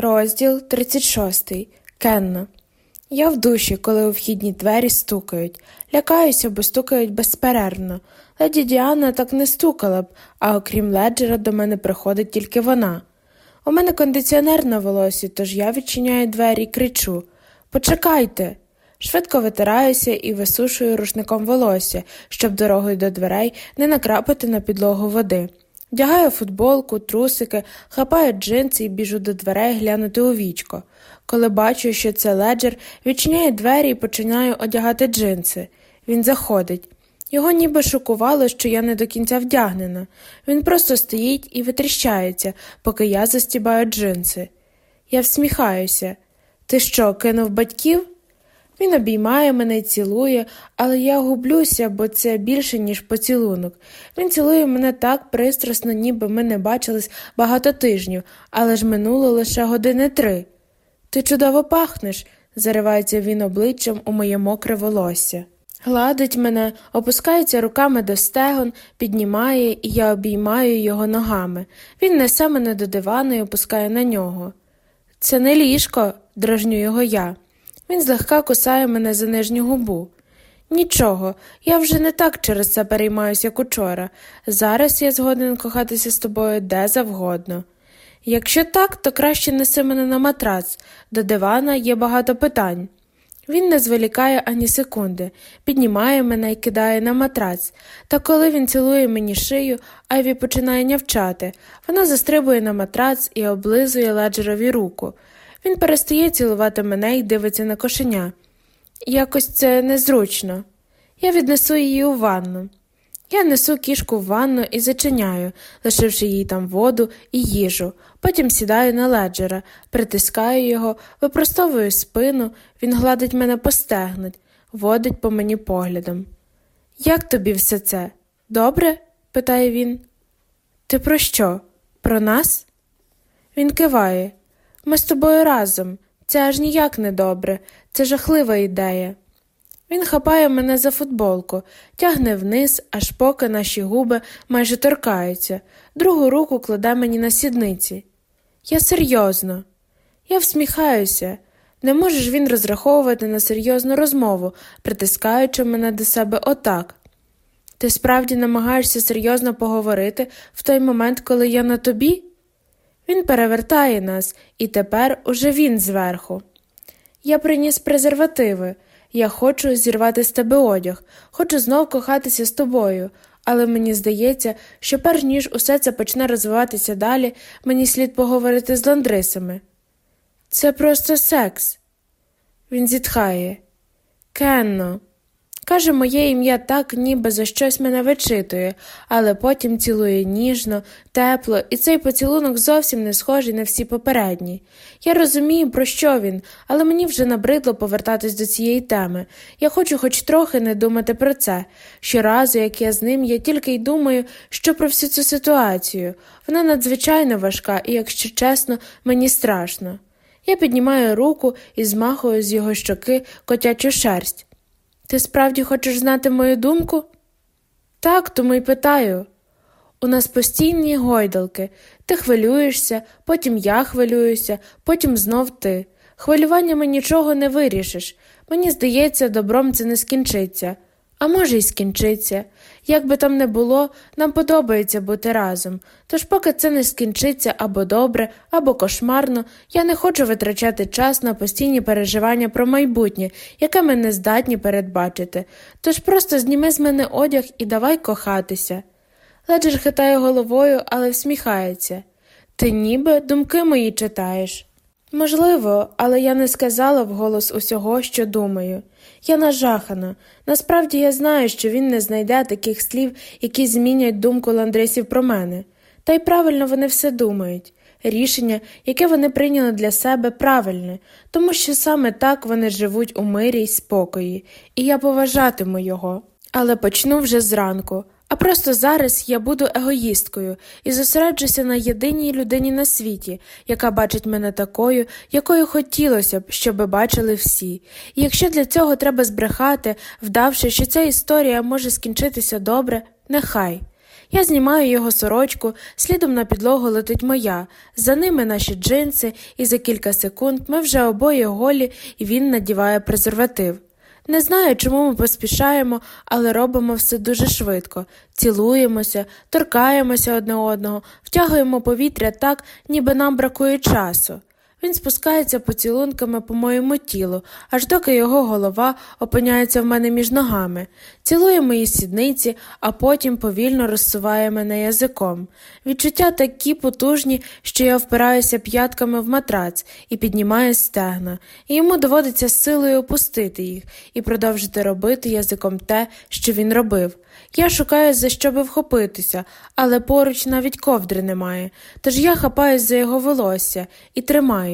Розділ 36. Кенна. Я в душі, коли у вхідні двері стукають. Лякаюся, бо стукають безперервно. Леді Діана так не стукала б, а окрім леджера, до мене приходить тільки вона. У мене кондиціонер на волосі, тож я відчиняю двері і кричу Почекайте. Швидко витираюся і висушую рушником волосся, щоб дорогою до дверей не накрапати на підлогу води. Вдягаю футболку, трусики, хапаю джинси і біжу до дверей глянути у вічко. Коли бачу, що це леджер, відчиняю двері і починаю одягати джинси. Він заходить. Його ніби шокувало, що я не до кінця вдягнена. Він просто стоїть і витріщається, поки я застібаю джинси. Я всміхаюся. Ти що, кинув батьків? Він обіймає мене цілує, але я гублюся, бо це більше, ніж поцілунок. Він цілує мене так пристрасно, ніби ми не бачились багато тижнів, але ж минуло лише години три. Ти чудово пахнеш, заривається він обличчям у моє мокре волосся. Гладить мене, опускається руками до стегон, піднімає, і я обіймаю його ногами. Він несе мене до дивану і опускає на нього. Це не ліжко, дражню його я. Він злегка кусає мене за нижню губу. Нічого, я вже не так через це переймаюся, як учора. Зараз я згоден кохатися з тобою де завгодно. Якщо так, то краще неси мене на матрац, до дивана є багато питань. Він не зволікає ані секунди, піднімає мене і кидає на матрац. Та коли він цілує мені шию, Айві починає нявчати. Вона застрибує на матрац і облизує леджерові руку. Він перестає цілувати мене і дивиться на кошеня. Якось це незручно. Я віднесу її у ванну. Я несу кішку в ванну і зачиняю, лишивши їй там воду і їжу. Потім сідаю на леджера, притискаю його, випростовую спину, він гладить мене по стегнуть, водить по мені поглядом. Як тобі все це? Добре? питає він. Ти про що? Про нас? Він киває. Ми з тобою разом. Це аж ніяк не добре, це жахлива ідея. Він хапає мене за футболку, тягне вниз, аж поки наші губи майже торкаються, другу руку кладе мені на сідниці. Я серйозно. Я всміхаюся. Не може ж він розраховувати на серйозну розмову, притискаючи мене до себе отак. Ти справді намагаєшся серйозно поговорити в той момент, коли я на тобі? Він перевертає нас, і тепер уже він зверху. Я приніс презервативи. Я хочу зірвати з тебе одяг, хочу знов кохатися з тобою, але мені здається, що перш ніж усе це почне розвиватися далі, мені слід поговорити з ландрисами. Це просто секс. Він зітхає. Кенно. Каже моє ім'я так, ніби за щось мене вичитує, але потім цілує ніжно, тепло, і цей поцілунок зовсім не схожий на всі попередні. Я розумію, про що він, але мені вже набридло повертатись до цієї теми. Я хочу хоч трохи не думати про це. Щоразу, як я з ним, я тільки й думаю, що про всю цю ситуацію. Вона надзвичайно важка, і, якщо чесно, мені страшно. Я піднімаю руку і змахую з його щоки котячу шерсть. Ти справді хочеш знати мою думку? Так, тому й питаю. У нас постійні гойдалки. Ти хвилюєшся, потім я хвилююся, потім знов ти. Хвилюваннями нічого не вирішиш. Мені здається, добром це не скінчиться. А може, й скінчиться. Як би там не було, нам подобається бути разом. Тож, поки це не скінчиться або добре, або кошмарно, я не хочу витрачати час на постійні переживання про майбутнє, яке ми не здатні передбачити. Тож просто зніми з мене одяг і давай кохатися. Леджер хитає головою, але всміхається. Ти ніби думки мої читаєш. Можливо, але я не сказала вголос усього, що думаю. Я нажахана. Насправді я знаю, що він не знайде таких слів, які змінять думку ландрисів про мене. Та й правильно вони все думають. Рішення, яке вони прийняли для себе, правильне, тому що саме так вони живуть у мирі й спокої, і я поважатиму його. Але почну вже зранку. А просто зараз я буду егоїсткою і зосереджуся на єдиній людині на світі, яка бачить мене такою, якою хотілося б, щоби бачили всі. І якщо для цього треба збрехати, вдавши, що ця історія може скінчитися добре, нехай. Я знімаю його сорочку, слідом на підлогу летить моя, за ними наші джинси, і за кілька секунд ми вже обоє голі, і він надіває презерватив. Не знаю, чому ми поспішаємо, але робимо все дуже швидко. Цілуємося, торкаємося одне одного, втягуємо повітря так, ніби нам бракує часу. Він спускається поцілунками по моєму тілу, аж доки його голова опиняється в мене між ногами, цілує мої сідниці, а потім повільно розсуває мене язиком. Відчуття такі потужні, що я впираюся п'ятками в матрац і піднімаю стегна, і йому доводиться силою опустити їх і продовжити робити язиком те, що він робив. Я шукаю, за що би вхопитися, але поруч навіть ковдри немає, тож я хапаюсь за його волосся і тримаю.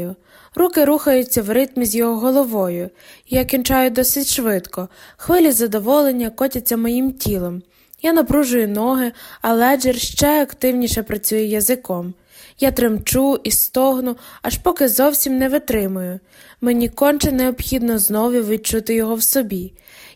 Руки рухаються в ритмі з його головою. Я кінчаю досить швидко, хвилі задоволення котяться моїм тілом. Я напружую ноги, а леджер ще активніше працює язиком. Я тремчу і стогну, аж поки зовсім не витримую. Мені конче необхідно знову відчути його в собі.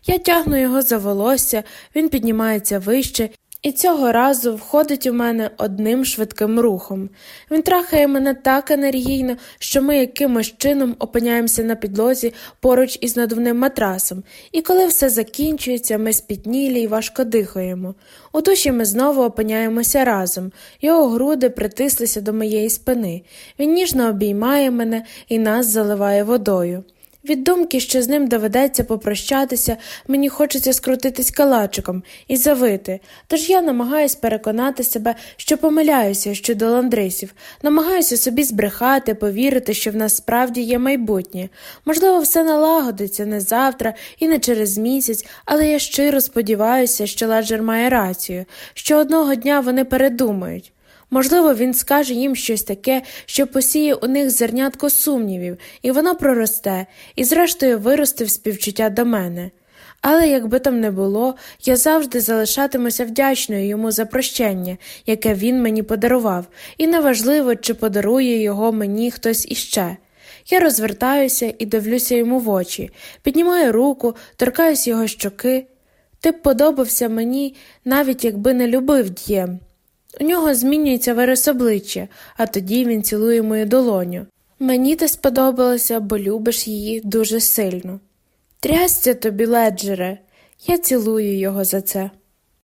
Я тягну його за волосся, він піднімається вище і цього разу входить у мене одним швидким рухом. Він трахає мене так енергійно, що ми якимось чином опиняємося на підлозі поруч із надувним матрасом, і коли все закінчується, ми спітнілі і важко дихаємо. У душі ми знову опиняємося разом, його груди притислися до моєї спини. Він ніжно обіймає мене і нас заливає водою. Від думки, що з ним доведеться попрощатися, мені хочеться скрутитись калачиком і завити, тож я намагаюся переконати себе, що помиляюся щодо ландрисів, намагаюся собі збрехати, повірити, що в нас справді є майбутнє. Можливо, все налагодиться не завтра і не через місяць, але я щиро сподіваюся, що Леджер має рацію, що одного дня вони передумають. Можливо, він скаже їм щось таке, що посіє у них зернятко сумнівів, і воно проросте, і, зрештою, виросте в співчуття до мене. Але якби там не було, я завжди залишатимуся вдячною йому за прощення, яке він мені подарував, і неважливо, чи подарує його мені хтось іще. Я розвертаюся і дивлюся йому в очі, піднімаю руку, торкаюсь його щоки. Ти б подобався мені, навіть якби не любив дієм. У нього змінюється вираз обличчя, а тоді він цілує мою долоню. Мені ти сподобалося, бо любиш її дуже сильно. Трясся тобі, леджере, я цілую його за це.